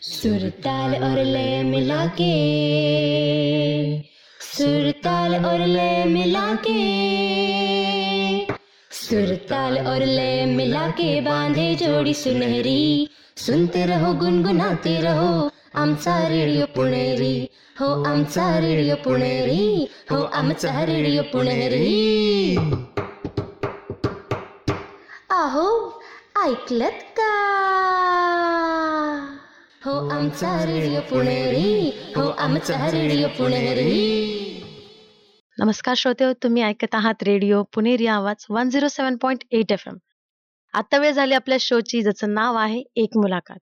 सुर ताल और लय मिला के, सुर ताल और लय मिला के, सुर ताल और लय मिला के बांधे जोड़ी सुनहरी। सुनते रहो, गुनगुनाते रहो आमचा रेडिओ पुणेरी। हो आमचा रेडिओ पुणेरी, हो आमचा रेडिओ पुणेरी। आहो, ऐकलत का? हो आमचा रेडिओ पुणेरी हो आमचा रेडिओ पुणेरी. नमस्कार श्रोते हो, तुम्ही ऐकत आहात radio Puneri Awaaz one zero seven point eight F M आता वेळ झाली आपल्या शोची ज्याचं नाव आहे एक मुलाखत.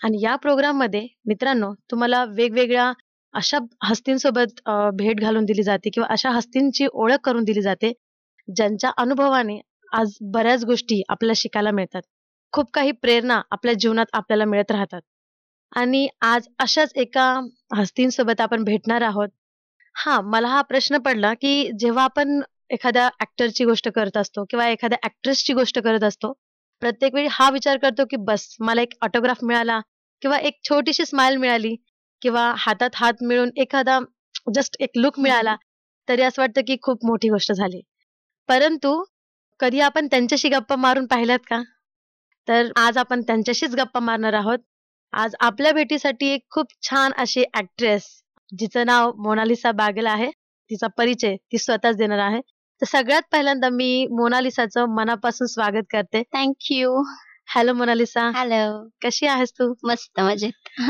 आणि या प्रोग्राममध्ये मित्रांनो तुम्हाला वेगवेगळ्या अशा हस्तींसोबत भेट घालून दिली जाते किंवा अशा हस्तींची ओळख करून दिली जाते ज्यांच्या अनुभवाने आज बऱ्याच गोष्टी आपल्याला शिकायला मिळतात. खूप काही प्रेरणा आपल्या जीवनात आपल्याला मिळत राहतात. आणि आज अशाच एका हस्तींसोबत आपण भेटणार आहोत. हा मला हा प्रश्न पडला की जेव्हा आपण एखाद्या ऍक्टरची गोष्ट करत असतो किंवा एखाद्या ऍक्ट्रेसची गोष्ट करत असतो प्रत्येक वेळी हा विचार करतो की बस मला एक ऑटोग्राफ मिळाला किंवा एक छोटीशी स्माइल मिळाली किंवा हातात हात मिळून एखादा जस्ट एक लुक मिळाला तरी असं वाटतं की खूप मोठी गोष्ट झाली. परंतु कधी आपण त्यांच्याशी गप्पा मारून पाहिल्यात का? तर आज आपण त्यांच्याशीच गप्पा मारणार आहोत. आज आपल्या भेटीसाठी एक खूप छान अशी ऍक्ट्रेस जिचं नाव मोनालिसा बागेल आहे. तिचा परिचय ती स्वतःच देणार आहे. तर सगळ्यात पहिल्यांदा मी मोनालिसाचं मनापासून स्वागत करते. Thank you hello Mona Lisa. हॅलो कशी आहेस तू? मस्त मजेत.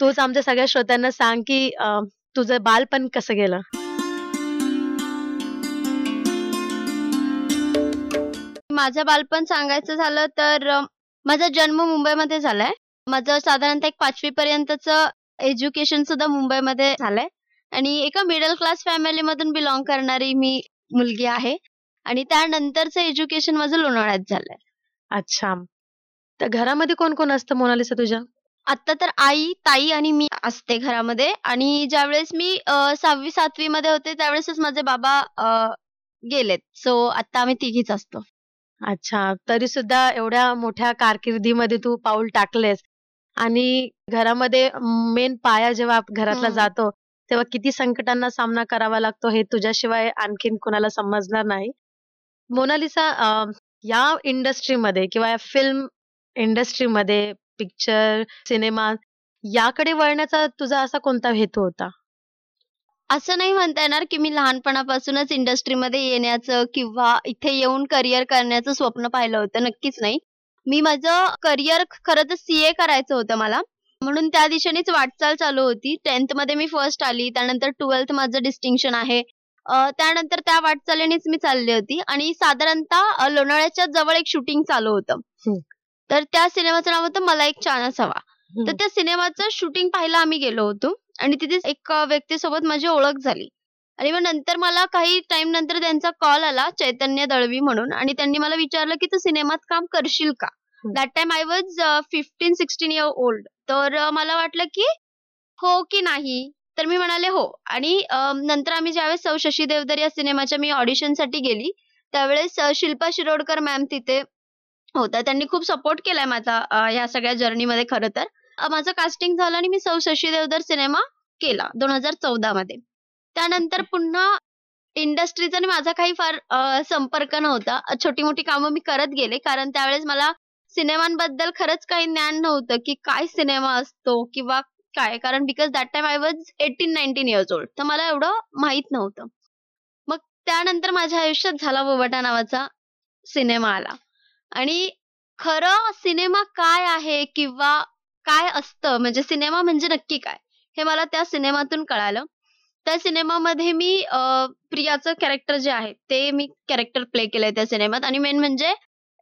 तूच आमच्या सगळ्या श्रोत्यांना सांग की अं, तुझं बालपण कसं गेलं? माझं बालपण सांगायचं झालं तर अं, माझा जन्म मुंबईमध्ये झालाय. माझं साधारणतः एक पाचवी पर्यंतच एज्युकेशन सुद्धा मुंबईमध्ये झालंय. आणि एका मिडल क्लास फॅमिली मधून बिलॉंग करणारी मी मुलगी आहे. आणि त्यानंतरचं एज्युकेशन माझं लोणावळ्यात झालंय. अच्छा. तर घरामध्ये कोण कोण असतं मोनालिसा तुझ्या? आता तर आई ताई आणि मी असते घरामध्ये. आणि ज्यावेळेस मी अं, सहावी सातवी मध्ये होते त्यावेळेसच माझे बाबा अं, गेलेत. सो आता आम्ही तिघीच असतो. अच्छा. तरी सुद्धा एवढ्या मोठ्या कारकिर्दीमध्ये तू पाऊल टाकलेस. आणि घरामध्ये मेन पाया जेव्हा आप- घरातला. जातो तेव्हा किती संकटांना सामना करावा लागतो हे तुझ्याशिवाय आणखीन कुणाला समजणार नाही. मोनालिसा या इंडस्ट्रीमध्ये किंवा या फिल्म इंडस्ट्रीमध्ये पिक्चर सिनेमा याकडे वळण्याचा तुझा असा कोणता हेतू होता? असं नाही म्हणता येणार की मी लहानपणापासूनच इंडस्ट्रीमध्ये येण्याचं किंवा इथे येऊन करिअर करण्याचं स्वप्न पाहिलं होतं नक्कीच नाही. मी माझं करिअर खरं तर सीए करायचं होतं मला. म्हणून त्या दिशेनेच वाटचाल चालू होती. टेन्थमध्ये मी फर्स्ट आली. त्यानंतर ट्वेल्थ माझं डिस्टिंक्शन आहे. त्यानंतर त्या वाटचालीनेच मी चालली होती. आणि साधारणतः अं, लोणावळ्याच्या जवळ एक शूटिंग चालू होतं. तर त्या सिनेमाचं नाव होतं मला एक चान्स हवा तर त्या सिनेमाचं शूटिंग पाहायला आम्ही गेलो होतो. आणि तिथेच एक व्यक्तीसोबत माझी ओळख झाली. आणि मग नंतर मला काही टाइम नंतर त्यांचा कॉल आला चैतन्य दळवी म्हणून. आणि त्यांनी मला विचारलं की तू सिनेमात काम करशील का. That time I was fifteen sixteen year old तर मला वाटलं की हो की नाही? तर मी म्हणाले हो. आणि नंतर आम्ही ज्यावेळेस सौ शशी देवधर या सिनेमाच्या मी ऑडिशनसाठी गेली त्यावेळेस शिल्पा शिरोडकर मॅम तिथे होत्या त्यांनी खूप सपोर्ट केलाय माझा या सगळ्या जर्नीमध्ये खरं तर. माझं कास्टिंग झालं आणि मी सौ शशी देवधर सिनेमा केला दोन हजार चौदा मध्ये. त्यानंतर पुन्हा इंडस्ट्रीचा आणि माझा काही फार संपर्क नव्हता. छोटी मोठी कामं मी करत गेले. कारण त्यावेळेस मला सिनेमांबद्दल खरंच काही ज्ञान नव्हतं की काय सिनेमा असतो किंवा काय. कारण because that time I was eighteen nineteen years old तर मला एवढं माहीत नव्हतं. मग त्यानंतर माझ्या आयुष्यात झाला बोबटा नावाचा सिनेमा आला. आणि खरं सिनेमा काय आहे किंवा काय असतं म्हणजे सिनेमा म्हणजे नक्की काय हे मला त्या सिनेमातून कळालं. त्या सिनेमामध्ये मी अ, प्रियाचं कॅरेक्टर जे आहे ते मी कॅरेक्टर प्ले केलंय त्या सिनेमात. आणि मेन म्हणजे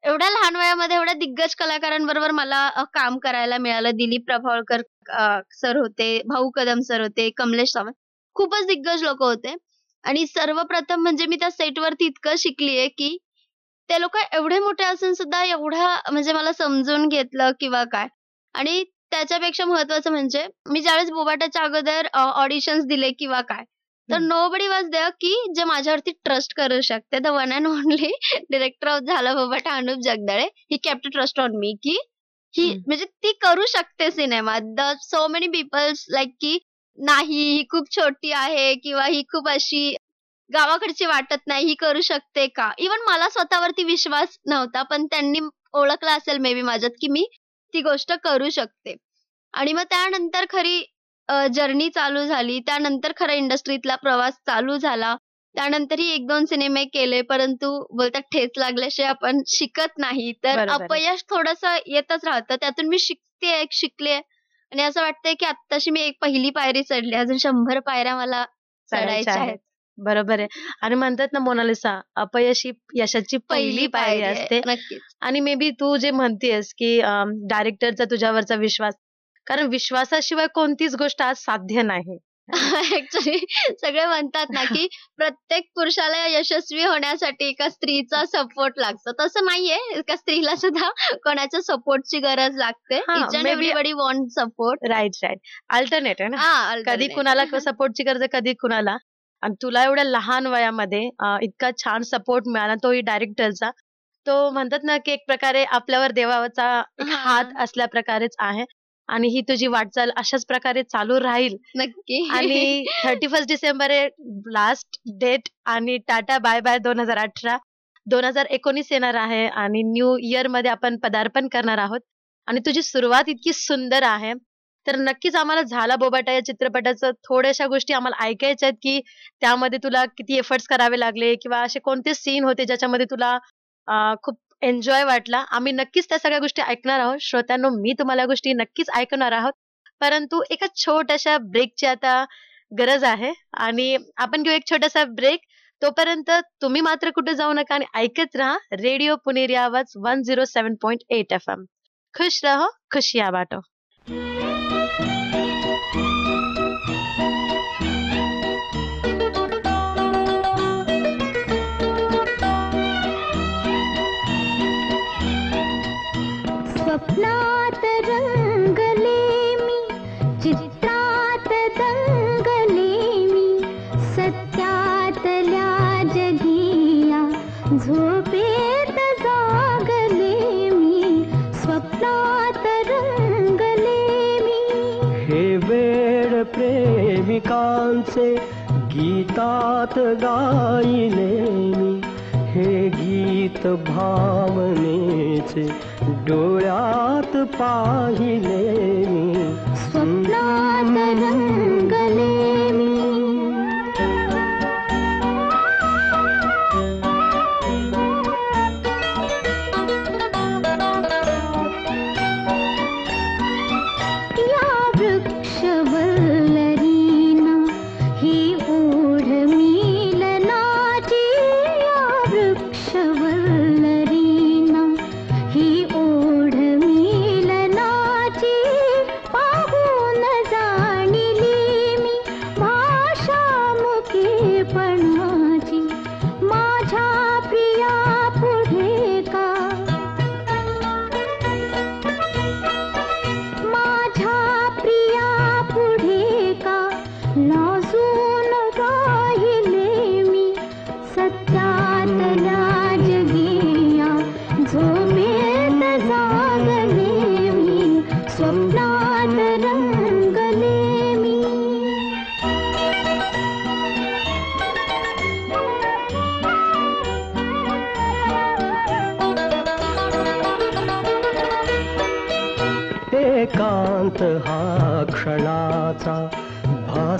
एवढ्या लहान वयामध्ये एवढ्या दिग्गज कलाकारांबरोबर मला अ, काम करायला मिळालं. दिलीप प्रभावळकर सर होते भाऊ कदम सर होते कमलेश सावंत. खूपच दिग्गज लोक होते. आणि सर्वप्रथम म्हणजे मी त्या सेटवरती इतकं शिकलीये की ते लोक एवढे मोठे असून सुद्धा एवढा म्हणजे मला समजून घेतलं किंवा काय. आणि त्याच्यापेक्षा महत्वाचं म्हणजे मी ज्यावेळेस बोबाटाच्या अगोदर ऑडिशन्स दिले किंवा काय तर. नो बडी वॉज देअर की जे माझ्यावरती ट्रस्ट करू शकते the one and only director of Zala Bobhata Anup Jagdale he kept trust on me की ही. म्हणजे ती करू शकते सिनेमात the so many peoples like की नाही ही खूप छोटी आहे किंवा ही खूप अशी गावाकडची वाटत नाही ही करू शकते का इवन मला स्वतःवरती विश्वास नव्हता पण त्यांनी ओळखला असेल मे बी माझ्यात की मी ती गोष्ट करू शकते. आणि मग त्यानंतर खरी जर्नी चालू झाली. त्यानंतर खरं इंडस्ट्रीतला प्रवास चालू झाला. त्यानंतरही एक दोन सिनेमे केले परंतु बोलतात ठेच लागल्याशिवाय आपण शिकत नाही. तर बरोबर आहे. अपयश थोडस येतच राहतं. त्यातून मी शिकते शिकले. आणि असं वाटतंय की आत्ताशी मी एक पहिली पायरी चढली. अजून शंभर पायऱ्या मला चढायच्या आहेत. बरोबर आहे. आणि म्हणतात ना मोनालिसा अपयश ही यशाची पहिली पायरी. असते. आणि मे बी तू जे म्हणतेस की डायरेक्टरचा तुझ्यावरचा विश्वास कारण विश्वासाशिवाय कोणतीच गोष्ट आज साध्य नाही. ऍक्च्युली सगळे म्हणतात ना की प्रत्येक पुरुषाला यशस्वी होण्यासाठी एका स्त्रीचा सपोर्ट लागतो. तसं नाहीये. एका स्त्रीला सुद्धा कोणाच्या सपोर्टची गरज लागते. Want support right right alternate आहे ना. हा कधी. कुणाला सपोर्टची गरज आहे कधी कुणाला. आणि तुला एवढ्या लहान वयामध्ये इतका छान सपोर्ट मिळाला तोही डायरेक्टरचा तो म्हणतात ना की एक प्रकारे आपल्यावर देवाचा हा. हात असल्या प्रकारेच आहे आणि ही तुझी वाटचाल अशाच प्रकारे चालू राहील. नक्की. आणि थर्टी फर्स्ट डिसेंबर आहे लास्ट डेट आणि टाटा बाय बाय दोन हजार अठरा. दोन हजार एकोणीस येणार आहे आणि न्यू इयरमध्ये आपण पदार्पण करणार आहोत. आणि तुझी सुरुवात इतकी सुंदर आहे. तर नक्कीच आम्हाला झाला बोबाटा या चित्रपटाचं. थोड्याशा गोष्टी आम्हाला ऐकायच्या आहेत की त्यामध्ये तुला किती एफर्ट्स करावे लागले किंवा असे कोणते सीन होते ज्याच्यामध्ये तुला खूप एन्जॉय वाटला. आम्ही नक्कीच त्या सगळ्या गोष्टी ऐकणार आहोत. श्रोत्यांनो मी तुम्हाला गोष्टी नक्कीच ऐकणार आहोत. परंतु एका छोट्याशा ब्रेकची आता गरज आहे. आणि आपण घेऊ एक छोटासा ब्रेक तोपर्यंत तुम्ही मात्र कुठे जाऊ नका आणि ऐकत राहा radio Puneri Awaaz one zero seven point eight F M खुश रहो खुशिया बाटो. वेळ प्रेमिकांचे गीतात गाईले मी हे गीत भावनेचे डोळ्यात पाहिले मी. स्वप्नात रंगले मी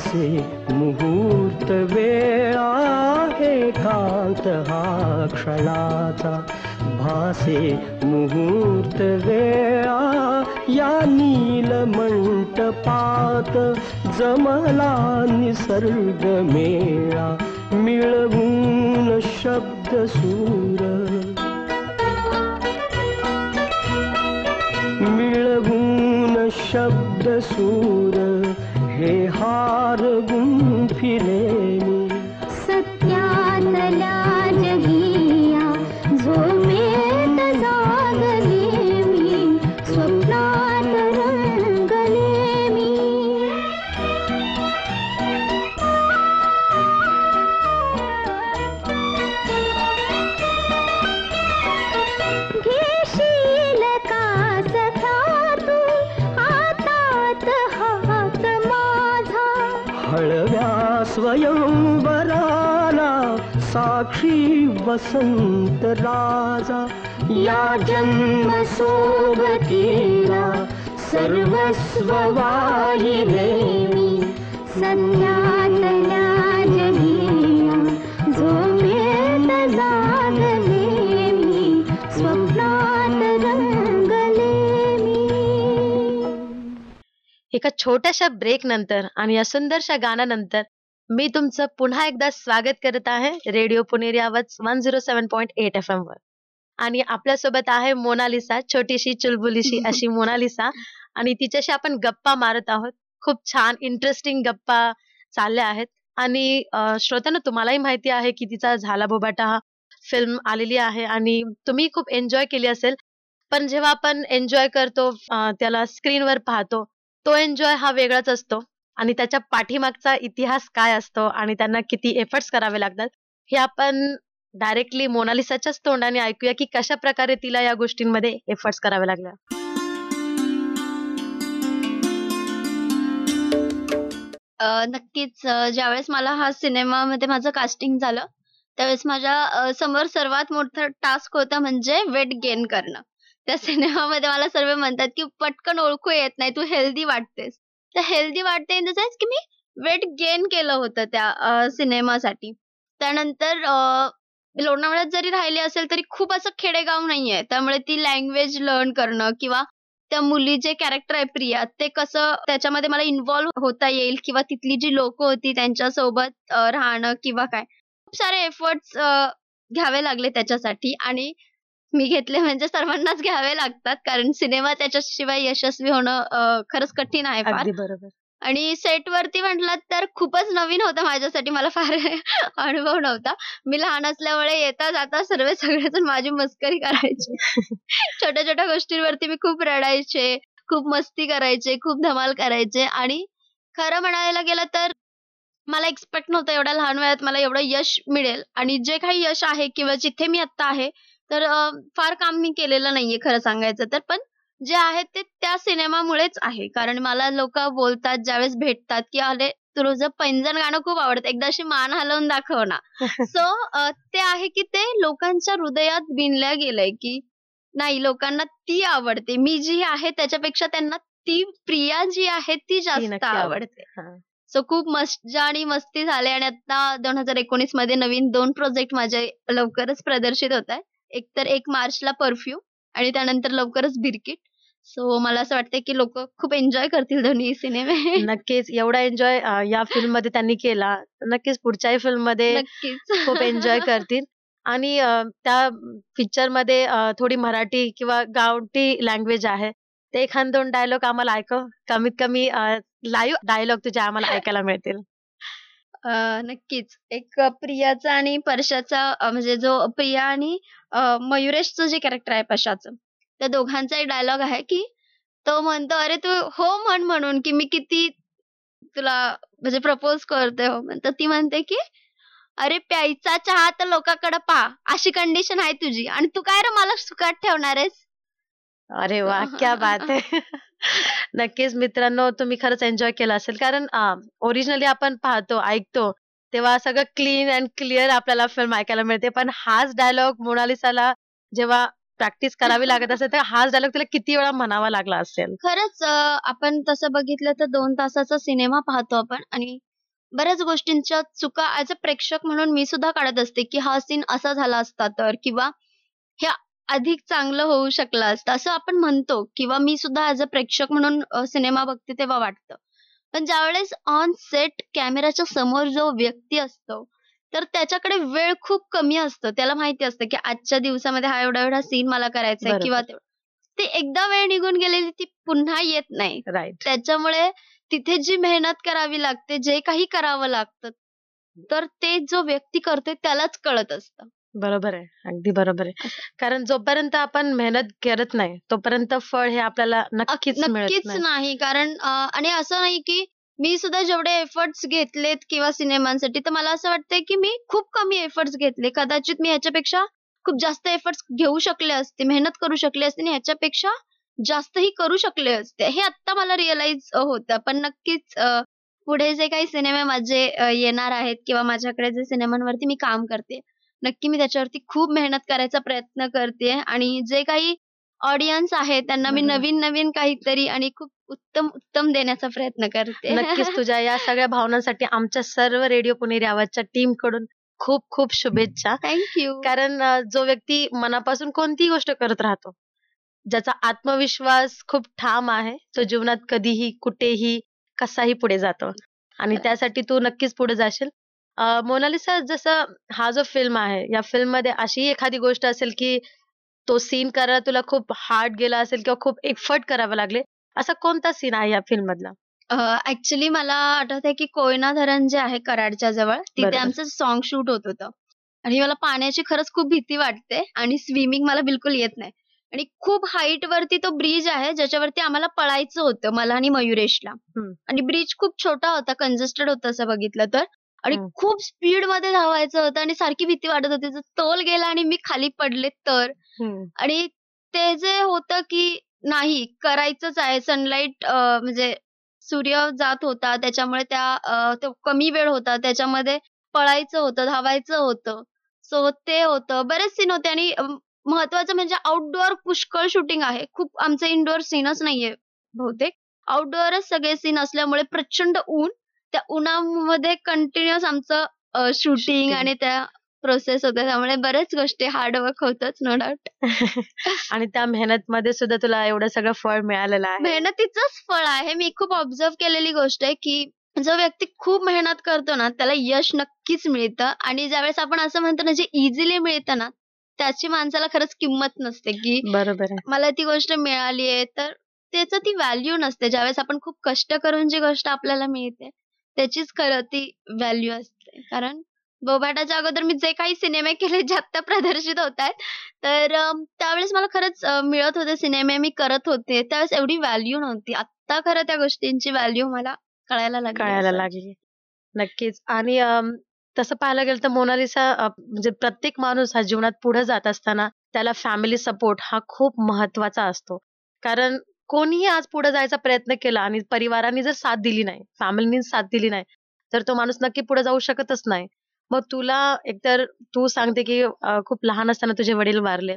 असे मुहूर्त वेळा कांत हा क्षणाचा. भासे मुहूर्त वेळा या नील मंटपात जमला निसर्ग मेळा. मिळवून शब्द सूर स्वयंवराला साक्षी वसंत राजा. या जन्म सोबतीला सर्वस्व वाहिले संज्ञातया एका छोट्याशा ब्रेक नंतर आणि या सुंदरशा गाण्यानंतर मी तुमचं पुन्हा एकदा स्वागत करत आहे radio Puneri Awaaz one zero seven point eight F M वर. आणि आपल्यासोबत आहे मोनालिसा छोटीशी चुलबुलीशी अशी मोनालिसा. आणि तिच्याशी आपण गप्पा मारत आहोत. खूप छान इंटरेस्टिंग गप्पा चालल्या आहेत. आणि श्रोत्यांनो तुम्हालाही माहिती आहे की तिचा झाला बोबाटा हा फिल्म आलेली आहे आणि तुम्ही खूप एन्जॉय केली असेल. पण जेव्हा आपण एन्जॉय करतो त्याला स्क्रीनवर पाहतो तो एन्जॉय हा वेगळाच असतो. आणि त्याच्या पाठीमागचा इतिहास काय असतो आणि त्यांना किती एफर्ट्स करावे लागतात हे आपण डायरेक्टली मोनालिसाच्याच तोंडाने ऐकूया की कशा प्रकारे तिला या गोष्टींमध्ये एफर्ट्स करावे लागल्या नक्कीच. ज्यावेळेस मला हा सिनेमामध्ये माझं कास्टिंग झालं त्यावेळेस माझ्यासमोर सर्वात मोठा टास्क होता म्हणजे वेट गेन करणं. त्या सिनेमामध्ये मला सर्व म्हणतात की पटकन ओळखू येत नाही तू हेल्दी वाटतेस. तर हेल्दी वाटते इन द सेन्स की मी वेट गेन केलं होतं त्या सिनेमासाठी. त्यानंतर लोणावळ्यात जरी राहिली असेल तरी खूप असं खेडेगाव नाहीये. त्यामुळे ती लँग्वेज लर्न करणं किंवा त्या मुली जे कॅरेक्टर आहे प्रिया ते कसं त्याच्यामध्ये मला इन्व्हॉल्व्ह होता येईल किंवा तिथली जी लोक होती त्यांच्यासोबत राहणं किंवा काय. खूप सारे एफर्ट्स घ्यावे लागले त्याच्यासाठी आणि मी घेतले म्हणजे सर्वांनाच घ्यावे लागतात कारण सिनेमा त्याच्याशिवाय यशस्वी होणं खरंच कठीण आहे फार. बरोबर. आणि सेट वरती म्हटलात तर खूपच नवीन होतं माझ्यासाठी मला फार अनुभव नव्हता. मी लहान असल्यामुळे येता जाता सर्व सगळेजण माझी मस्करी करायचे. छोट्या छोट्या गोष्टींवरती मी खूप रडायचे खूप मस्ती करायचे खूप धमाल करायचे. आणि खरं म्हणायला गेलं तर मला एक्सपेक्ट नव्हतं एवढ्या लहान वयात मला एवढं यश मिळेल. आणि जे काही यश आहे किंवा जिथे मी आता आहे तर फार काम मी केलेलं नाहीये खरं सांगायचं तर. पण जे आहे ते त्या सिनेमामुळेच आहे. कारण मला लोक बोलतात ज्यावेळेस भेटतात की अरे तुझं पैंजण गाणं खूप आवडतं एकदा अशी मान हलवून दाखव ना. सो ते आहे की ते लोकांच्या हृदयात बिनल्या गेलंय की नाही लोकांना ती आवडते. मी जी आहे त्याच्यापेक्षा त्यांना ती प्रिया जी आहे ती जास्त आवडते. सो खूप मजा आणि मस्ती झाली आणि आता दोन हजार एकोणीसमध्ये नवीन दोन प्रोजेक्ट माझे लवकरच प्रदर्शित होत आहे एक तर एक मार्चला परफ्यूम आणि त्यानंतर लवकरच बिरकिट. सो मला असं वाटतं की लोक खूप एन्जॉय करतील दोन्ही सिनेमे. नक्कीच. एवढा एन्जॉय या फिल्ममध्ये त्यांनी केला. नक्कीच पुढच्याही फिल्ममध्ये खूप एन्जॉय करतील. आणि त्या पिक्चरमध्ये थोडी मराठी किंवा गावठी लँग्वेज आहे. ते एखाद दोन डायलॉग आम्हाला ऐकव. कमीत कमी लाईव्ह डायलॉग तुझे आम्हाला ऐकायला मिळतील. नक्कीच. एक प्रियाचा आणि परशाचा म्हणजे जो प्रिया आणि अं, मयुरेशचं जे कॅरेक्टर आहे पशाचं त्या दोघांचा एक डायलॉग आहे की तो म्हणतो अरे तू हो म्हण म्हणून की मी किती तुला म्हणजे प्रपोज करते हो तर ती म्हणते की अरे प्यायचा चहा तर लोकांकडे पा अशी कंडिशन आहे तुझी आणि तू काय रे मला सुखात ठेवणार आहेस? अरे वा क्या बात आहे. नक्कीच मित्रांनो तुम्ही खरंच एन्जॉय केला असेल. कारण ओरिजिनली आपण पाहतो ऐकतो तेव्हा सगळं क्लीन अँड क्लिअर आपल्याला फिल्म ऐकायला मिळते. पण हाच डायलॉग मोनालिसाला जेव्हा प्रॅक्टिस करावी लागत असेल तर हाच डायलॉग तिला किती वेळा म्हणावा लागला असेल? खरंच आपण तसं बघितलं तर दोन तासाचा सिनेमा पाहतो आपण. आणि बऱ्याच गोष्टींच्या चुका ऍज अ प्रेक्षक म्हणून मी सुद्धा काढत असते की हा सीन असा झाला असता तर किंवा ह्या अधिक चांगलं होऊ शकलं असतं. असं आपण म्हणतो किंवा मी सुद्धा ऍज अ प्रेक्षक म्हणून अं, सिनेमा बघते तेव्हा वाटतं. पण ज्यावेळेस ऑन सेट कॅमेराच्या समोर जो व्यक्ती असतो तर त्याच्याकडे वेळ खूप कमी असतो. त्याला माहिती असतं की आजच्या दिवसामध्ये हा एवढा एवढा सीन मला करायचा आहे किंवा ते- ते एकदा वेळ निघून गेलेली ती पुन्हा येत नाही. राईट त्याच्यामुळे तिथे जी मेहनत करावी लागते जे काही करावं लागतं तर ते जो व्यक्ती करतोय त्यालाच कळत असतं. बरोबर आहे. अगदी बरोबर आहे. कारण जोपर्यंत आपण मेहनत करत नाही तोपर्यंत फळ हे आपल्याला नक्कीच मिळत नक्कीच नाही. नाही. कारण अं, आणि असं नाही की मी सुद्धा जेवढे एफर्ट्स घेतलेत किंवा सिनेमांसाठी तर मला असं वाटतंय की मी खूप कमी एफर्ट्स घेतले. कदाचित मी ह्याच्यापेक्षा खूप जास्त एफर्ट्स घेऊ शकले असते मेहनत करू शकले असते आणि ह्याच्यापेक्षा जास्तही करू शकले असते. हे आता मला रिअलाइज होतं. पण नक्कीच अं, पुढे जे काही सिनेमे माझे अ, येणार आहेत किंवा माझ्याकडे जे सिनेमांवरती मी काम करते नक्की मी त्याच्यावरती खूप मेहनत करायचा प्रयत्न करते आणि जे काही ऑडियन्स आहे त्यांना मी. नवीन नवीन काहीतरी आणि खूप उत्तम उत्तम देण्याचा प्रयत्न करते. नक्कीच तुझ्या या सगळ्या भावनांसाठी आमच्या सर्व रेडिओ पुणेरी आवाजच्या टीमकडून खूप खूप शुभेच्छा. थँक्यू कारण जो व्यक्ती मनापासून कोणतीही गोष्ट करत राहतो ज्याचा आत्मविश्वास खूप ठाम आहे तो जीवनात कधीही कुठेही कसाही पुढे जातो. आणि त्यासाठी तू नक्कीच पुढे जाशील. अ, मोनालिसा जसं हा जो फिल्म आहे या फिल्ममध्ये अशी एखादी गोष्ट असेल की तो सीन करायला तुला खूप हार्ड गेला असेल किंवा खूप एफर्ट करावे लागले असा कोणता सीन आहे या फिल्म मधला? ऍक्च्युली मला आठवत आहे की कोयना धरण जे आहे कराडच्या जवळ तिथे बरोबर. आमचं सॉन्ग शूट होत होतं. आणि मला पाण्याची खरंच खूप भीती वाटते आणि स्विमिंग मला बिलकुल येत नाही. आणि खूप हाईट वरती तो ब्रिज आहे ज्याच्यावरती आम्हाला पळायचं होतं मला आणि मयुरेशला. आणि ब्रिज खूप छोटा होता कंजेस्टेड होता असं बघितलं तर. आणि. खूप स्पीडमध्ये धावायचं होतं आणि सारखी भीती वाटत होती. जर तोल गेला आणि मी खाली पडले तर. आणि ते जे होतं की नाही करायचंच आहे. सनलाईट म्हणजे सूर्य जात होता. त्याच्यामुळे त्या अं, तो कमी वेळ होता. त्याच्यामध्ये पळायचं होतं धावायचं होतं. सो ते होतं. बरेच सीन होते आणि अं, महत्वाचं म्हणजे आउटडोअर पुष्कळ शूटिंग आहे. खूप आमचं इनडोअर सीनच नाहीये बहुतेक. आउटडोअरच सगळे सीन असल्यामुळे प्रचंड ऊन त्या उन्हामध्ये कंटिन्युअस आमचं शूटिंग. आणि त्या प्रोसेस होत्या. त्यामुळे बऱ्याच गोष्टी हार्डवर्क होतच नो डाऊट आणि त्या मेहनत मध्ये सुद्धा तुला एवढं सगळं फळ मिळालेलं आहे. मेहनतीचंच फळ आहे. मी खूप ऑब्झर्व केलेली गोष्ट आहे की जो व्यक्ती खूप मेहनत करतो ना त्याला यश नक्कीच मिळतं. आणि ज्यावेळेस आपण असं म्हणतो ना जे इझिली मिळतं ना त्याची माणसाला खरंच किंमत नसते की बरोबर आहे. मला ती गोष्ट मिळाली आहे तर त्याचं ती व्हॅल्यू नसते. ज्यावेळेस आपण खूप कष्ट करून जी गोष्ट आपल्याला मिळते त्याचीच खरं ती व्हॅल्यू असते. कारण बोबाटाच्या अगोदर मी जे काही सिनेमे केले जे आत्ता प्रदर्शित होत आहेत. तर त्यावेळेस मला खरंच मिळत होते सिनेमे मी करत होते. त्यावेळेस एवढी व्हॅल्यू नव्हती. आत्ता खरं त्या गोष्टींची व्हॅल्यू मला कळायला लागली कळायला. लागली. नक्कीच. आणि तसं पाहायला गेलं तर मोनालिसा म्हणजे प्रत्येक माणूस हा जीवनात पुढे जात असताना त्याला फॅमिली सपोर्ट हा खूप महत्त्वाचा असतो. कारण कोणीही आज पुढे जायचा प्रयत्न केला आणि परिवाराने जर साथ दिली नाही फॅमिलीने साथ दिली नाही तर तो माणूस नक्की पुढे जाऊ शकतच नाही. मग तुला एकतर तू सांगते की खूप लहान असताना तुझे वडील वारले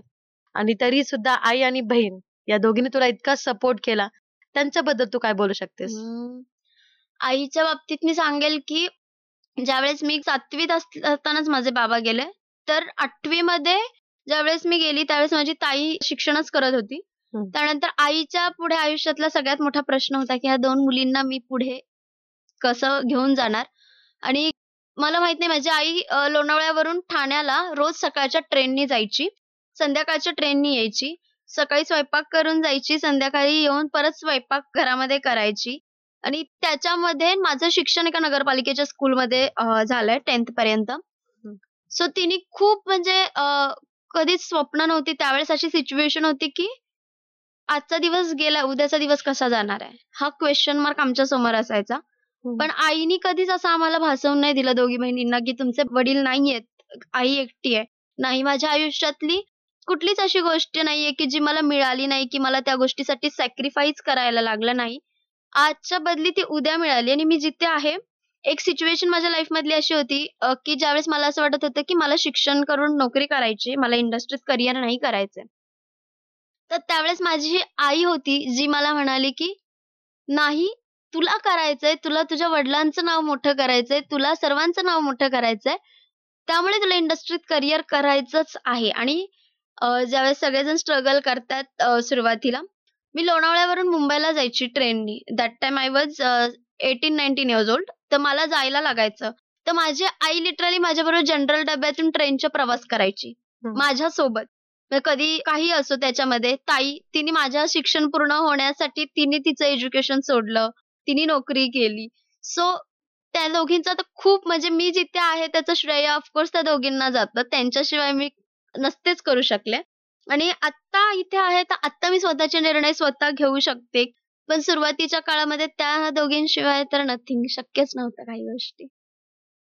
आणि तरी सुद्धा आई आणि बहीण या दोघींनी तुला इतका सपोर्ट केला त्यांच्याबद्दल तू काय बोलू शकतेस? आईच्या बाबतीत मी सांगेल की ज्यावेळेस मी सातवीत असतानाच माझे बाबा गेले तर आठवी मध्ये ज्यावेळेस मी गेली त्यावेळेस माझी ताई शिक्षणच करत होती. त्यानंतर आईच्या पुढे आयुष्यातला सगळ्यात मोठा प्रश्न होता की ह्या दोन मुलींना मी पुढे कसं घेऊन जाणार? आणि मला माहीत नाही माझी आई लोणावळ्यावरून ठाण्याला रोज सकाळच्या ट्रेननी जायची संध्याकाळच्या ट्रेननी यायची सकाळी स्वयंपाक करून जायची संध्याकाळी येऊन परत स्वयंपाक घरामध्ये करायची. आणि त्याच्यामध्ये माझं शिक्षण एका नगरपालिकेच्या स्कूलमध्ये झालंय टेन्थ पर्यंत. सो तिने खूप म्हणजे कधीच स्वप्न नव्हती त्यावेळेस अशी सिच्युएशन होती की आजचा दिवस गेला उद्याचा दिवस कसा जाणार आहे? हा क्वेश्चन मार्क आमच्यासमोर असायचा. पण आईनी कधीच असं आम्हाला भासवून नाही दिलं दोघी बहिणींना की तुमचे वडील नाहीयेत आई एकटी आहे. नाही माझ्या आयुष्यातली कुठलीच अशी गोष्ट नाहीये की जी मला मिळाली नाही की मला त्या गोष्टीसाठी सॅक्रिफाईस करायला लागलं नाही. आजच्या बदली ती उद्या मिळाली. आणि मी जिथे आहे एक सिच्युएशन माझ्या लाईफ मधली अशी होती की ज्यावेळेस मला असं वाटत होतं की मला शिक्षण करून नोकरी करायची मला इंडस्ट्रीत करिअर नाही करायचंय. तर त्यावेळेस माझी आई होती जी मला म्हणाली की नाही तुला करायचंय तुला तुझ्या वडिलांचं नाव मोठं करायचंय तुला सर्वांचं नाव मोठं करायचंय त्यामुळे तुला इंडस्ट्रीत करिअर करायचंच आहे. आणि ज्यावेळेस सगळेजण स्ट्रगल करतात सुरुवातीला मी लोणावळ्यावरून मुंबईला जायची ट्रेननी. That time I was eighteen nineteen years old तर मला जायला लागायचं. तर माझी आई लिटरली माझ्याबरोबर जनरल डब्यातून ट्रेनचा प्रवास करायची. माझ्यासोबत. कधी काही असो त्याच्यामध्ये ताई तिने माझ्या शिक्षण पूर्ण होण्यासाठी तिने तिचं एज्युकेशन सोडलं तिने नोकरी केली. सो त्या दोघींचा तर खूप म्हणजे मी जिथे आहे त्याचं श्रेय ऑफकोर्स त्या दोघींना जातं. त्यांच्याशिवाय मी नसतेच करू शकले. आणि आत्ता इथे आहे तर आत्ता मी स्वतःचे निर्णय स्वतः घेऊ शकते. पण सुरुवातीच्या काळामध्ये त्या दोघींशिवाय तर नथिंग शक्यच नव्हतं काही गोष्टी.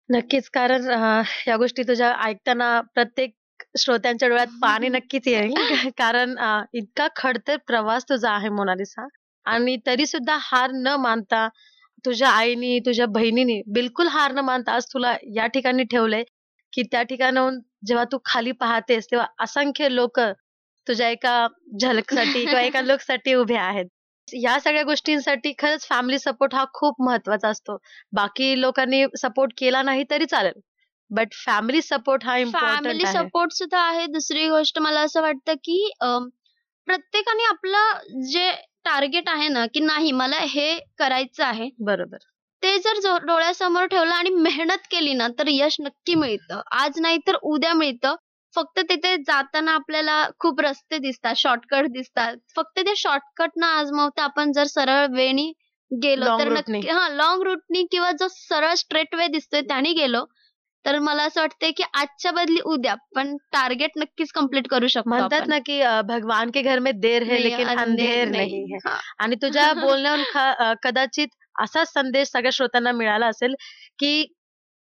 नक्कीच कारण अ, या गोष्टी तुझ्या ऐकताना प्रत्येक श्रोत्यांच्या डोळ्यात पाणी नक्कीच येईल. कारण इतका खडतर प्रवास तुझा आहे मोनालिसा. आणि तरी सुद्धा हार न मानता तुझ्या आईनी तुझ्या बहिणीनी बिलकुल हार न मानता आज तुला या ठिकाणी ठेवलंय की त्या ठिकाणाहून जेव्हा तू खाली पाहतेस तेव्हा असंख्य लोक तुझ्या एका झलकसाठी किंवा एका लोकसाठी उभे आहेत. या सगळ्या गोष्टींसाठी खरंच फॅमिली सपोर्ट हा खूप महत्त्वाचा असतो. बाकी लोकांनी सपोर्ट केला नाही तरी चालेल. बट फॅमिली सपोर्ट हा इम्पॉर्टंट फॅमिली सपोर्ट सुद्धा आहे. दुसरी गोष्ट मला असं वाटतं की प्रत्येकाने आपलं जे टार्गेट आहे ना की नाही मला हे करायचं आहे. बरोबर. ते जर डोळ्यासमोर ठेवलं आणि मेहनत केली ना तर यश नक्की मिळतं. आज नाही तर उद्या मिळतं. फक्त तिथे जाताना आपल्याला खूप रस्ते दिसतात शॉर्टकट दिसतात. फक्त ते शॉर्टकट ना आजमावता आपण जर सरळ वेनी गेलो तर नक्की. हा लॉंग रूटनी किंवा जो सरळ स्ट्रेट वे दिसतोय त्याने गेलो तर मला असं वाटतंय की आजच्या बदली उद्या पण टार्गेट नक्कीच कंप्लीट करू शकतो म्हणतात. ना की भगवान के घर में देर है लेकिन अंधेर नाही है. आणि तुझ्या अ, कदाचित असा संदेश सगळ्या श्रोत्यांना मिळाला असेल की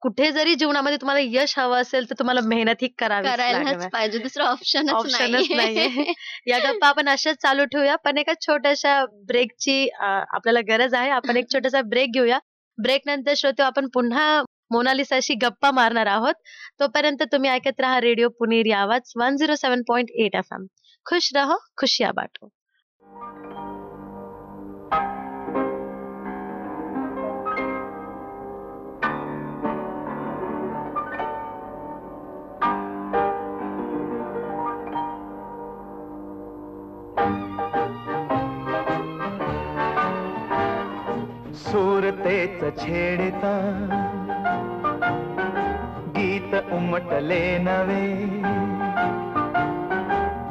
कुठे जरी जीवनामध्ये तुम्हाला यश हवं असेल तर तुम्हाला मेहनत ही करावी करायलाच पाहिजे दुसरं ऑप्शनच ऑप्शनच नाही. या गप्पा आपण अशाच चालू ठेवूया पण एका छोट्याशा ब्रेकची आपल्याला गरज आहे. आपण एक छोटासा ब्रेक घेऊया. ब्रेक नंतर श्रोते आपण पुन्हा मोनालिसाशी गप्पा मारणार आहोत. तोपर्यंत तुम्ही ऐकत राहा radio Puneri Awaaz one zero seven point eight F M. खुश रहो खुशिया बाटो हो. सूरतेच छेडता गीत उमटले नवे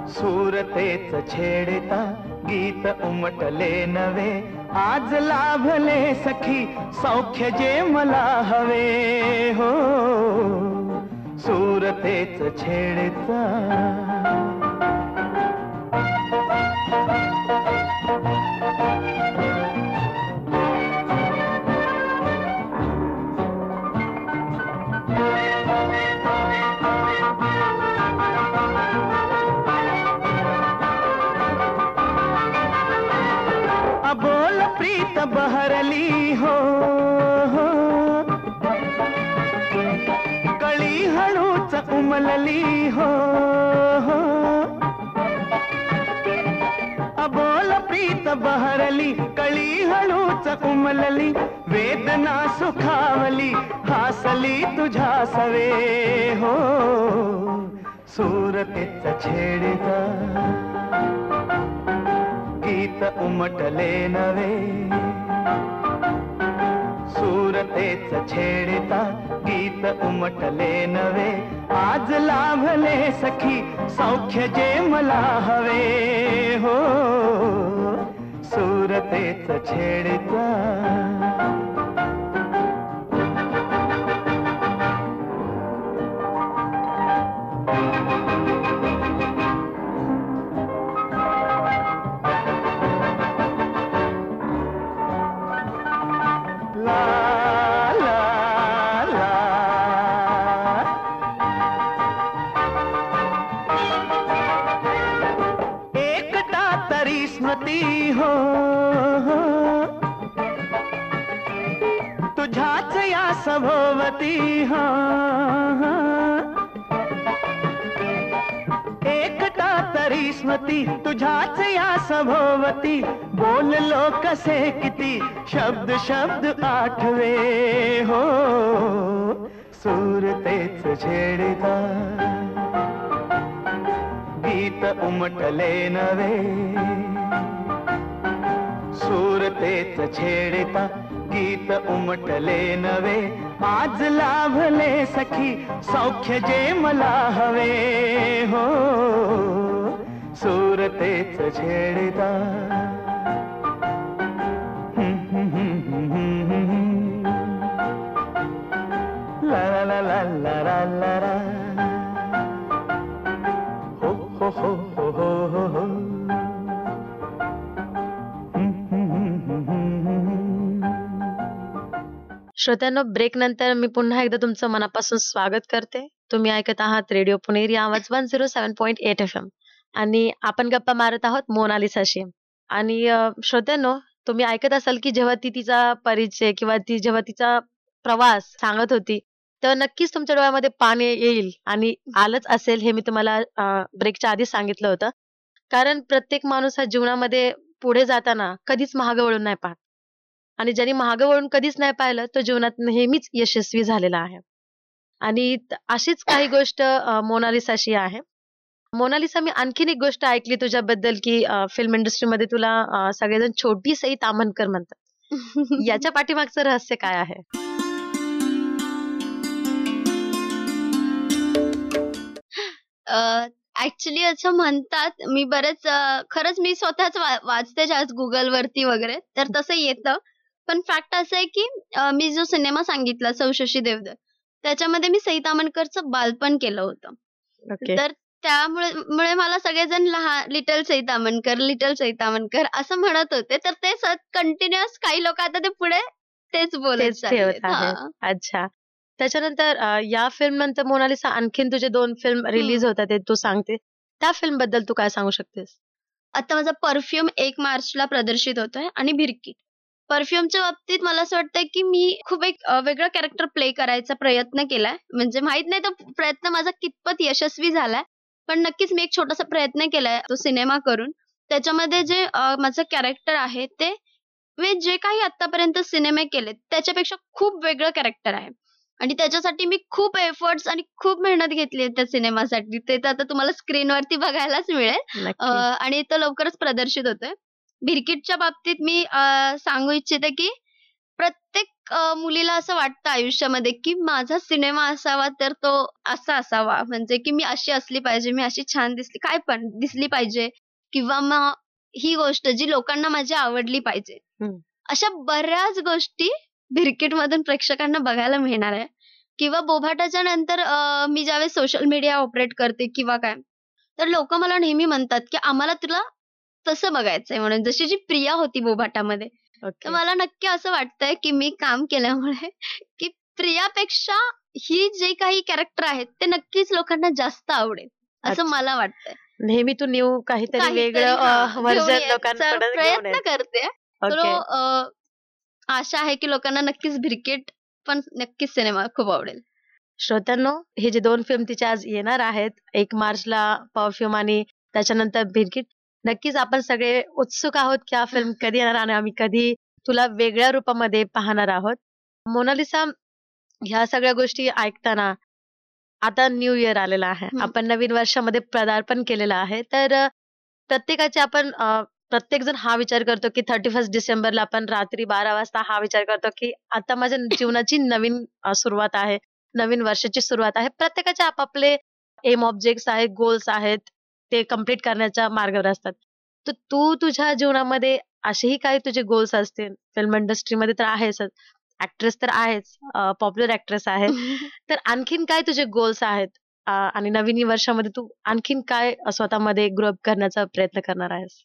सुरतेच छेडता गीत उमटले नवे आज लाभले सखी सौख्य जे मला हवे. हो सुरतेच छेडता बोलली हो, हो। अबोल प्रीत बहरली कळी हळूच उमलली वेदना सुखावली हासली तुझ्या सवे हो। सुरतेच छेडता गीत उमटले नवे सुरतेच छेडता गीत उमटले नवे आज लाभले सखी सौख्य जे मला हवे. हो सुरतेच छेडता सभोवती हा. एकटा तरी स्मृती तुझ्याच या सभोवती. बोल लो कसे किती शब्द शब्द आठवे हो. सुरतेच छेडता. गीत उमटले नवे. सुरतेच छेडता. गीत उमटले नवे. आज लाभले सखी सौख्य जे मला हवे. हो सुरतेच छेडता. ला ला ला ला ला ला. श्रोत्यांनो ब्रेक नंतर मी पुन्हा एकदा तुमचं मनापासून स्वागत करते. तुम्ही ऐकत आहात radio Puneri Awaaz one zero seven point eight F M आणि आपण गप्पा मारत आहोत मोनालिसाशी. आणि श्रोत्यांनो तुम्ही ऐकत असाल की जेव्हा ती तिचा परिचय किंवा ती जेव्हा तिचा प्रवास सांगत होती तेव्हा नक्कीच तुमच्या डोळ्यामध्ये पाणी येईल आणि आलंच असेल हे मी तुम्हाला ब्रेकच्या आधीच सांगितलं होतं. कारण प्रत्येक माणूस हा जीवनामध्ये पुढे जाताना कधीच महाग वळून नाही पाहत. आणि ज्यांनी मागं वळून कधीच नाही पाहिलं तो जीवनात नेहमीच यशस्वी झालेला आहे. आणि अशीच काही गोष्ट मोनालिसाशी आहे. मोनालिसा मी आणखीन एक गोष्ट ऐकली तुझ्याबद्दल की फिल्म इंडस्ट्रीमध्ये तुला सगळेजण छोटी सई तामणकर म्हणतात. याच्या पाठीमागचं रहस्य काय आहे? ऍक्च्युली असं म्हणतात मी बरेच खरंच मी स्वतःच वाचते आज गुगल वरती वगैरे तर तसं येतं. पण फॅक्ट असं आहे की मी जो सिनेमा सांगितला सौ शशी देवधर त्याच्यामध्ये मी सई तामणकरचं बालपण केलं होतं. ओके तर त्यामुळे मुळे मला सगळेजण लहान लिटल सई तामणकर लिटल सई तामणकर असं म्हणत होते. तर ते कंटिन्युअस काही लोक आता ते पुढे तेच बोलत. अच्छा. त्याच्यानंतर या फिल्म नंतर मोनालिसा आणखीन तुझे दोन फिल्म रिलीज होतात ते तू सांगते. त्या फिल्मबद्दल तू काय सांगू शकतेस? आता माझा परफ्यूम एक मार्चला प्रदर्शित होतोय आणि भिरकी. परफ्यूमच्या बाबतीत मला असं वाटतंय की मी खूप एक वेगळं कॅरेक्टर प्ले करायचा प्रयत्न केलाय. म्हणजे माहीत नाही तो प्रयत्न माझा कितपत यशस्वी झालाय पण नक्कीच मी एक छोटासा प्रयत्न केलाय तो सिनेमा करून. त्याच्यामध्ये जे माझं कॅरेक्टर आहे ते मी जे काही आतापर्यंत सिनेमे केलेत त्याच्यापेक्षा खूप वेगळं कॅरेक्टर आहे. आणि त्याच्यासाठी मी खूप एफर्ट्स आणि खूप मेहनत घेतली आहे त्या सिनेमासाठी. ते तर आता तुम्हाला स्क्रीनवरती बघायलाच मिळेल. आणि तो लवकरच प्रदर्शित होतोय. भिरकीटच्या बाबतीत मी सांगू इच्छिते की प्रत्येक मुलीला असं वाटतं आयुष्यामध्ये की माझा सिनेमा असावा तर तो असा असावा. म्हणजे की मी अशी असली पाहिजे मी अशी छान दिसली काय पण दिसली पाहिजे किंवा मग ही गोष्ट जी लोकांना माझी आवडली पाहिजे. अशा बऱ्याच गोष्टी भिरकीट मधून प्रेक्षकांना बघायला मिळणार आहे. किंवा बोभाटाच्या नंतर मी ज्यावेळेस सोशल मीडिया ऑपरेट करते किंवा काय तर लोक मला नेहमी म्हणतात की आम्हाला तुला तसं बघायचंय म्हणून. जशी जी प्रिया होती बोभाटामध्ये तर ओके. मला नक्की असं वाटतंय की मी काम केल्यामुळे की प्रियापेक्षा ही जे काही कॅरेक्टर आहेत ते नक्कीच लोकांना जास्त आवडेल असं अच्छा. मला वाटतंय. नेहमी तू न्यू काहीतरी काहीतरी, वेगळं हा, घेऊन व्हर्जन यायचा. लोकांकडे घेऊन प्रयत्न येत. करते. तर ओके. अ, आशा आहे की लोकांना नक्कीच भिरकेट पण नक्कीच सिनेमा खूप आवडेल. श्रोत्यांनो हे जे दोन फिल्म तिचे आज येणार आहेत एक मार्चला परफ्यूम आणि त्याच्यानंतर भिरकीट नक्कीच आपण सगळे उत्सुक आहोत की हा फिल्म कधी येणार आणि आम्ही कधी तुला वेगळ्या रूपामध्ये पाहणार आहोत. मोनालिसा ह्या सगळ्या गोष्टी ऐकताना आता न्यू इयर आलेला आहे. आपण नवीन वर्षामध्ये पदार्पण केलेलं आहे. तर प्रत्येकाचे आपण प्रत्येक जण हा विचार करतो की थर्टी फर्स्ट डिसेंबरला आपण रात्री बारा वाजता हा विचार करतो की आता माझ्या जीवनाची नवीन सुरुवात आहे. नवीन वर्षाची सुरुवात आहे. प्रत्येकाचे आपापले एम ऑब्जेक्ट्स आहेत गोल्स आहेत. ते कंप्लीट करण्याच्या मार्गावर असतात. तर तू तुझ्या जीवनामध्ये असेही काही तुझे गोल्स असतील फिल्म इंडस्ट्रीमध्ये तर आहेच ऍक्ट्रेस तर आहेच पॉप्युलर ऍक्ट्रेस आहे तर आणखीन काय तुझे गोल्स आहेत? आणि नवीन वर्षामध्ये तू आणखीन काय स्वतःमध्ये ग्रो अप करण्याचा प्रयत्न करणार आहेस?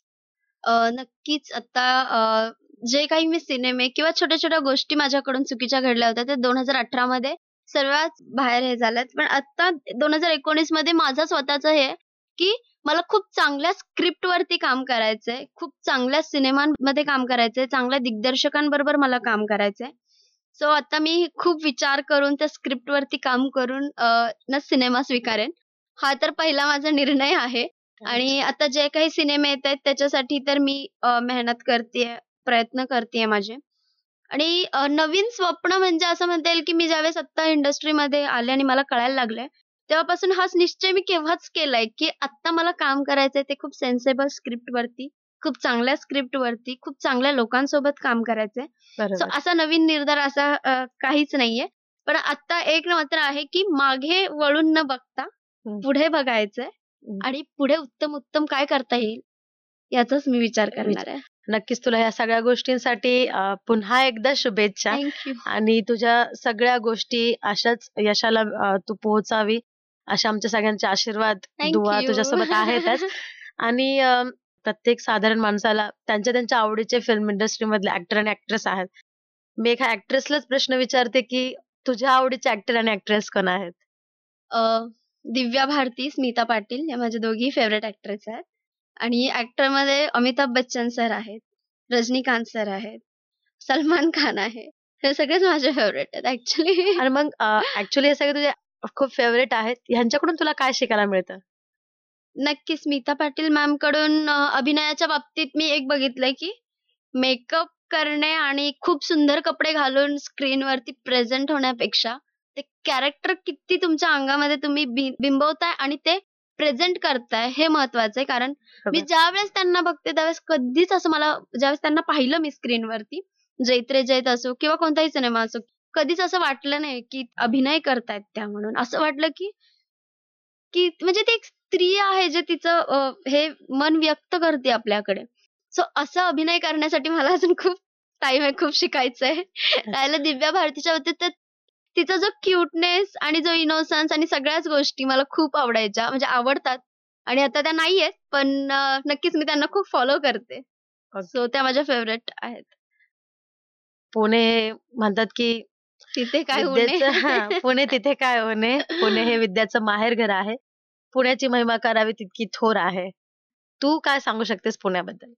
नक्कीच. आता जे काही मी सिनेमे किंवा छोट्या छोट्या गोष्टी माझ्याकडून चुकीच्या घडल्या होत्या ते दोन हजार अठरा मध्ये सर्वात बाहेर हे झाल्यात. पण आता दोन हजार एकोणीसमध्ये माझं स्वतःच हे की मला खूप चांगल्या स्क्रिप्ट वरती काम करायचंय. खूप चांगल्या सिनेमांमध्ये काम करायचंय. चांगल्या दिग्दर्शकांबरोबर मला काम करायचंय. सो आता मी खूप विचार करून त्या स्क्रिप्ट वरती काम करून न सिनेमा स्वीकारेन. हा तर पहिला माझा निर्णय आहे. आणि आता जे काही सिनेमे येत आहेत त्याच्यासाठी तर मी मेहनत करतेय प्रयत्न करतेय माझे. आणि नवीन स्वप्न म्हणजे असं म्हणता येईल की मी ज्यावेळेस आता इंडस्ट्रीमध्ये आले आणि मला कळायला लागलंय तेव्हापासून हाच निश्चय मी केव्हाच केलाय की आता मला काम करायचंय ते खूप सेन्सेबल स्क्रिप्ट वरती खूप चांगल्या स्क्रिप्ट वरती खूप चांगल्या लोकांसोबत काम करायचंय. सो असा नवीन निर्धार असा काहीच नाहीये. पण आता एक मात्र आहे की मागे वळून न बघता. पुढे बघायचंय. आणि पुढे उत्तम उत्तम काय करता येईल याचाच मी विचार करणार आहे. नक्कीच तुला ह्या सगळ्या गोष्टींसाठी पुन्हा एकदा शुभेच्छा. आणि तुझ्या सगळ्या गोष्टी अशाच यशाला तू पोहोचावी. अशा आमच्या सगळ्यांचे आशीर्वाद दुआ तुझ्यासोबत आहेतच. आणि प्रत्येक साधारण माणसाला त्यांच्या त्यांच्या आवडीचे फिल्म इंडस्ट्री मधले ऍक्टर आणि ऍक्ट्रेस आहेत. मी एका ऍक्ट्रेसलाच प्रश्न विचारते की तुझ्या आवडीचे ऍक्टर आणि ऍक्ट्रेस कोण आहेत? दिव्या भारती स्मिता पाटील या माझ्या दोघी फेवरेट ऍक्ट्रेस आहेत. आणि ऍक्टरमध्ये अमिताभ बच्चन सर आहेत रजनीकांत सर आहेत सलमान खान आहे. हे सगळेच माझे फेवरेट आहेत ऍक्च्युली आणि मग ऍक्च्युली हे सगळे तुझे खूप फेवरेट आहेत. ह्यांच्याकडून तुला काय शिकायला मिळतं? नक्की स्मिता पाटील मॅमकडून अभिनयाच्या बाबतीत मी एक बघितलंय की मेकअप करणे आणि खूप सुंदर कपडे घालून स्क्रीनवरती प्रेझेंट होण्यापेक्षा ते कॅरेक्टर किती तुमच्या अंगामध्ये तुम्ही बिंबवताय आणि ते प्रेझेंट करताय हे महत्वाचं आहे. कारण मी ज्या वेळेस त्यांना बघते त्यावेळेस कधीच असं मला ज्यावेळेस त्यांना पाहिलं मी स्क्रीनवरती जैत्रे जैत असो किंवा कोणताही सिनेमा असो कधीच असं वाटलं नाही की अभिनय करतायत त्या म्हणून. असं वाटलं की की म्हणजे ती एक स्त्री आहे जे तिचं हे मन व्यक्त करते आपल्याकडे. सो असं अभिनय करण्यासाठी मला अजून खूप टाइम आहे खूप शिकायचंय राहिलं दिव्या भारतीच्या बाबतीत तर तिचा जो क्यूटनेस आणि जो इनोसन्स आणि सगळ्याच गोष्टी मला खूप आवडायच्या. म्हणजे आवडतात. आणि आता त्या नाहीयेत पण नक्कीच मी त्यांना खूप फॉलो करते. सो त्या माझ्या फेवरेट आहेत. पुणे म्हणतात की तिथे काय विद्येचं होणे हा, पुणे तिथे काय होणे? पुणे हे विद्याचं माहेरघर आहे. पुण्याची महिमा करावी तितकी थोर आहे. तू काय सांगू शकतेस पुण्याबद्दल?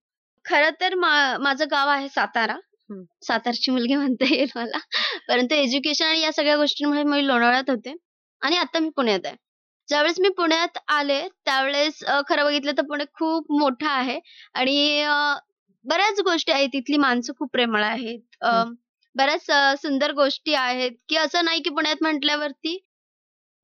खरं तर मा- माझं गाव आहे सातारा. हम्म. सातारची मुलगी म्हणता येईल मला. परंतु एज्युकेशन आणि या सगळ्या गोष्टींमुळे मी लोणावळ्यात होते. आणि आता मी पुण्यात आहे. ज्यावेळेस मी पुण्यात आले त्यावेळेस अ, खरं बघितलं तर पुणे खूप मोठं आहे. आणि अ, बऱ्याच गोष्टी आहेत. तिथली माणसं खूप प्रेमळ आहेत. अ, बऱ्याच सुंदर गोष्टी आहेत की असं नाही की पुण्यात म्हटल्यावरती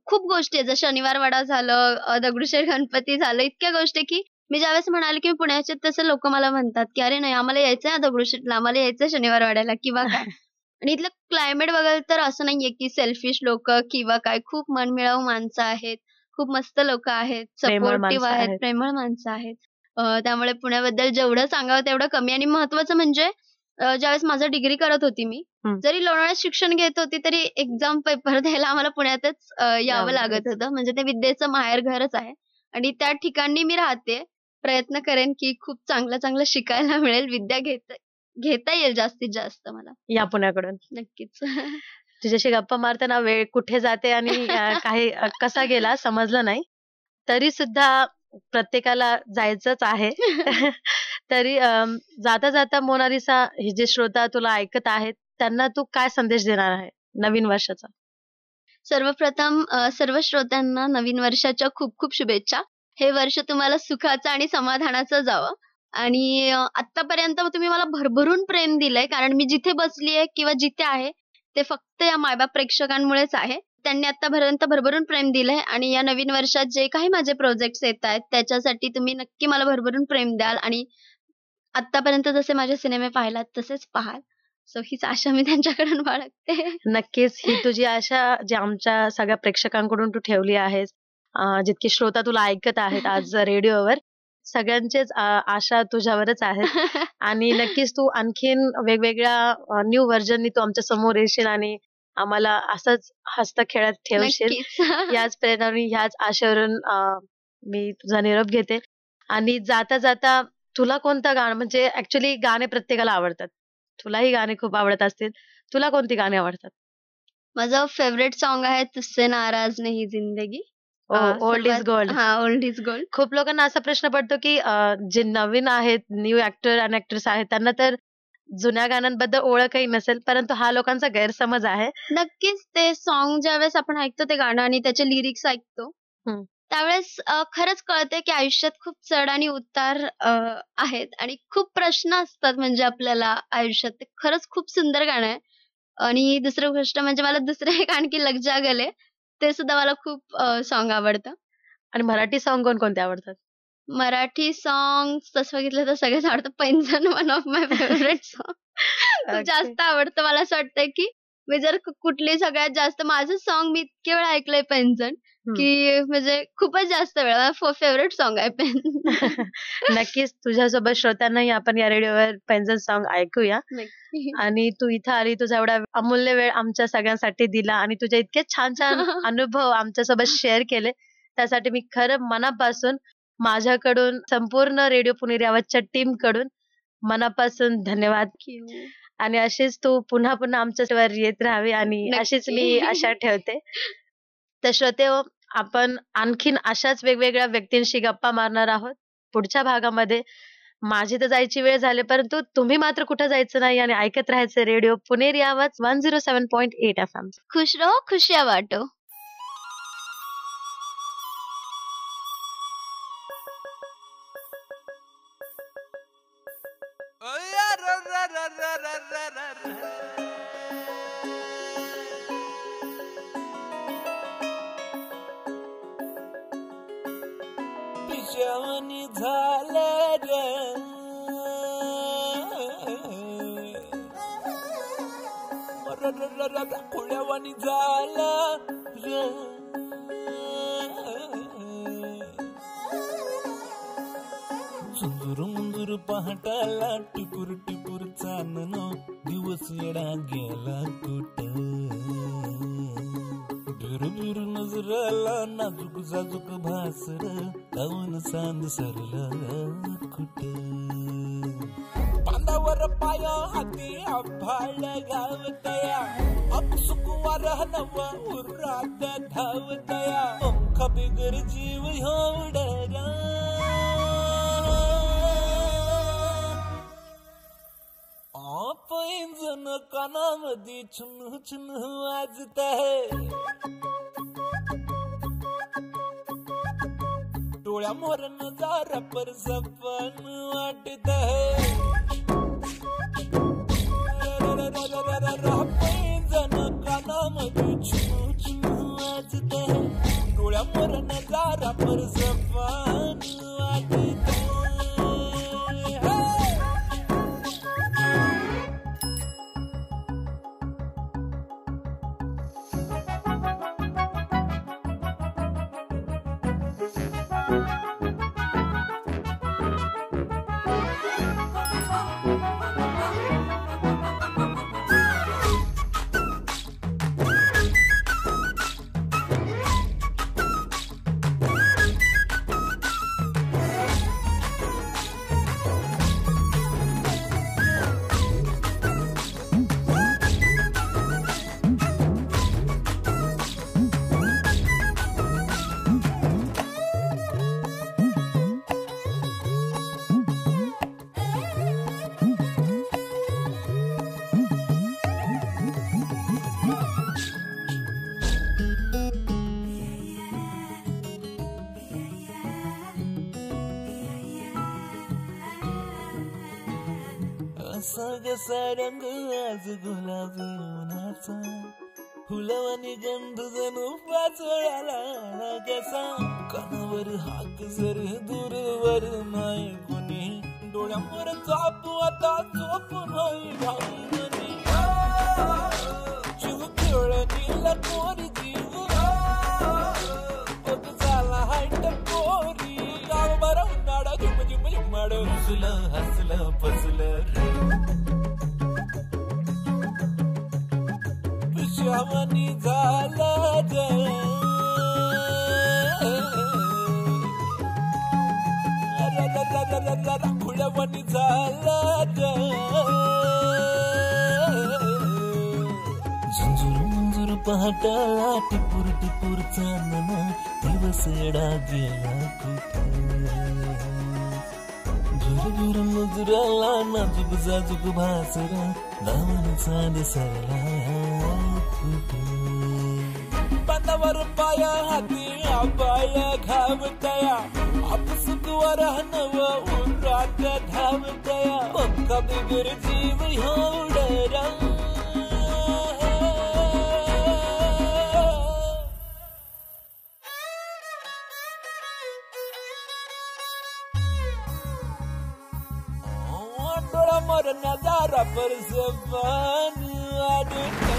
खूप गोष्टी आहेत. जसं शनिवार वाडा झालं दगडूशेठ गणपती झालं इतक्या गोष्टी की मी ज्यावेळेस म्हणाले की मी पुण्याचे तसं लोक मला म्हणतात की अरे नाही आम्हाला यायचंय ना दगडूशेठला आम्हाला यायचंय शनिवार वाड्याला किंवा काय? आणि इथलं क्लायमेट बघाल तर असं नाहीये की सेल्फिश लोक किंवा काय. खूप मनमिळावू माणसं आहेत खूप मस्त लोक आहेत सपोर्टिव्ह आहेत. प्रेमळ माणसं आहेत. त्यामुळे पुण्याबद्दल जेवढं सांगावं तेवढं कमी. आणि महत्वाचं म्हणजे ज्यावेळेस माझं डिग्री करत होती मी. जरी लोणावळ्यात शिक्षण घेत होती तरी एक्झाम पेपर द्यायला आम्हाला पुण्यातच यावं लागत. होतं. म्हणजे ते विद्येचं माहेरघरच आहे. आणि त्या ठिकाणी मी राहते. प्रयत्न करेन की खूप चांगलं चांगलं शिकायला मिळेल. विद्या घेता घेता येईल जास्तीत जास्त मला. या पुण्याकडून. नक्कीच. तुझ्याशी गप्पा मारताना वेळ कुठे जाते आणि काही कसा गेला समजलं नाही. तरी सुद्धा प्रत्येकाला जायचंच आहे. तरी जाता जाता मोनालिसा हे जे श्रोता तुला ऐकत आहेत त्यांना तू काय संदेश देणार आहे नवीन वर्षाचा? सर्वप्रथम सर्व श्रोत्यांना नवीन वर्षाच्या खूप खूप शुभेच्छा. हे वर्ष तुम्हाला सुखाचं आणि समाधानाचं जावं. आणि आतापर्यंत तुम्ही मला भरभरून प्रेम दिलंय कारण मी जिथे बसली आहे किंवा जिथे आहे ते फक्त या मायबाप प्रेक्षकांमुळेच आहे. त्यांनी आतापर्यंत भरभरून प्रेम दिलंय आणि या नवीन वर्षात जे काही माझे प्रोजेक्ट्स येत आहेत त्याच्यासाठी तुम्ही नक्की मला भरभरून प्रेम द्याल आणि आतापर्यंत जसे माझे सिनेमे पाहिलात तसेच पाहाल. सो हीच आशा मी त्यांच्याकडून बाळगते. नक्कीच. ही तुझी आशा जी आमच्या सगळ्या प्रेक्षकांकडून तू ठेवली आहेस अं, जितके श्रोता तुला ऐकत आहेत आज रेडिओवर सगळ्यांचेच अं, आशा तुझ्यावरच आहेत. आणि नक्कीच तू आणखीन वेगवेगळ्या न्यू व्हर्जननी तू आमच्यासमोर येशील आणि आम्हाला असंच हस्त खेळत ठेवशील. नक्कीच. याच प्रेरणाने ह्याच आशेवरून अं, मी तुझा निरोप घेते. आणि जाता जाता तुला कोणतं गाणं म्हणजे ऍक्च्युली गाणे प्रत्येकाला आवडतात. तुलाही गाणे खूप आवडत असतील. तुला कोणती गाणी आवडतात? माझं फेवरेट सॉन्ग आहे तुझसे नाराज नाही जिंदगी. ओल्ड इज गोल्ड हा ओल्ड इज गोल्ड खूप लोकांना असा प्रश्न पडतो की अं, जे नवीन आहेत न्यू ऍक्टर आणि ऍक्ट्रेस आहेत त्यांना तर जुन्या गाण्यांबद्दल ओळखही नसेल परंतु हा लोकांचा गैरसमज आहे. नक्कीच ते सॉन्ग ज्यावेळेस आपण ऐकतो ते गाणं आणि त्याचे लिरिक्स ऐकतो. त्यावेळेस अ, खरंच कळते की आयुष्यात खूप चढ आणि उतार अ, आहेत आणि खूप प्रश्न असतात म्हणजे आपल्याला आयुष्यात. ते खरंच खूप सुंदर गाणं आहे. आणि दुसरी गोष्ट म्हणजे मला दुसरं एक आणखी लग जा गले ते सुद्धा मला खूप सॉन्ग आवडतं. आणि मराठी सॉन्ग कोणकोणते आवडतात? मराठी सॉन्ग तसं बघितलं तर सगळेच आवडतं Painjan one of my favourite song खूप. जास्त आवडतं मला असं वाटतंय की मी जर कुठली सगळ्यात जास्त माझं सॉन्ग मी इतके वेळा ऐकलंय पैंजण की म्हणजे खूपच जास्त वेळा फेवरेट सॉन्ग आहे पैंजण नक्कीच तुझ्यासोबत श्रोत्यांनाही आपण या रेडिओवर पैंजण सॉन्ग ऐकूया. आणि तू इथं आली तुझा एवढा अमूल्य वेळ आमच्या सगळ्यांसाठी दिला आणि तुझे इतके छान छान अनुभव आमच्यासोबत शेअर केले. त्यासाठी मी खरं मनापासून माझ्याकडून संपूर्ण रेडिओ पुणेरी आवाजच्या टीमकडून मनापासून धन्यवाद. आणि अशीच तू पुन्हा पुन्हा आमच्यावर येत राहावी आणि. अशीच मी आशा ठेवते. तर श्रोते हो, आपण आणखीन अशाच वेगवेगळ्या व्यक्तींशी गप्पा मारणार आहोत. पुढच्या भागामध्ये माझी तर जायची वेळ झाली परंतु तुम्ही मात्र कुठं जायचं नाही आणि ऐकत राहायचं radio Puneri Awaaz one zero seven point eight F M. खुश रहो खुशियां बांटो कानामध्ये छुन वाजत आहे डोळ्या मोर जारा पर सपन वाटत आहे पैंजण कानामध्ये छुन छुन वाजत आहे डोळ्या मोर जारा पर सपन असा कसा रंग आज गुलाबी उन्हाचा फुलवानी गंध जणू पाचोळ्याला आला कसा कानावर हाक जर दूरवर नाही कुणी डोळ्यावर चापू आता झोपून होई घालून जीव खेळणीला कोरी जीव बघ झाला हायट पोरी गाव बरं उन्हाळा झुम झुम झुमाड हसलं हसलं फसलं श्यामनी झाला ग खुळ्यावानी झाला ग झुंजूर मंजूर पहाटाला टिपूर टिपूर चांदना दिवस एडा गेला झुर झुर मुजुराला नाजूक जाजूक भासरा दामन चांद सरला बांधावर पाया हाती आबाया घावतया आपसुक वरहनव उरात धावतया पंख बिगर जीव होडरा डोळा मोर नजारा पर जबान आडते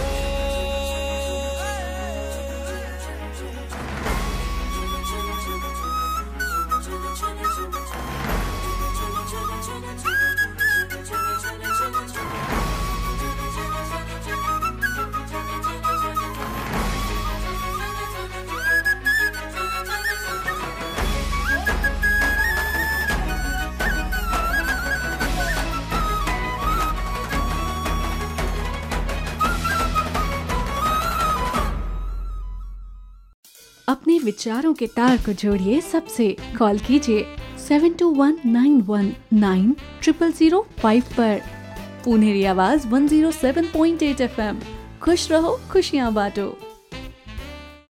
विचारों के तार को जोड़िए सबसे। कॉल कीजिए seven two one nine one nine triple zero five पर। Puneri Awaaz one zero seven point eight F M. खुश रहो, खुशियाँ बांटो।